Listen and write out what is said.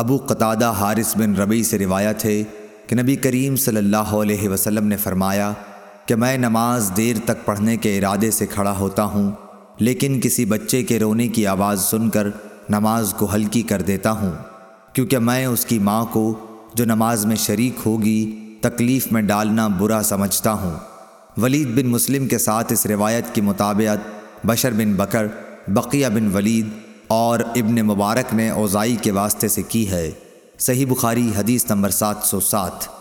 ابو قطادہ حارث بن ربی سے روایت ہے کہ نبی کریم صلی اللہ علیہ وسلم نے فرمایا کہ میں نماز دیر تک پڑھنے کے ارادے سے کھڑا ہوتا ہوں، لیکن کسی بچے کے رونے کی آواز سن کر نماز کو ہلکی کر دیتا ہوں، کیونکہ میں اس کی ماں کو، جو نماز میں شریک ہوگی، تکلیف میں ڈالنا برا سمجھتا ہوں۔ ولید بن مسلم کے ساتھ اس روایت کی مطابعت بشر بن بکر، بقیہ بن ولید اور ابن مبارک نے اوزائی کے واسطے سے کی ہے۔ صحیح بخاری حدیث نمبر سات سو سات۔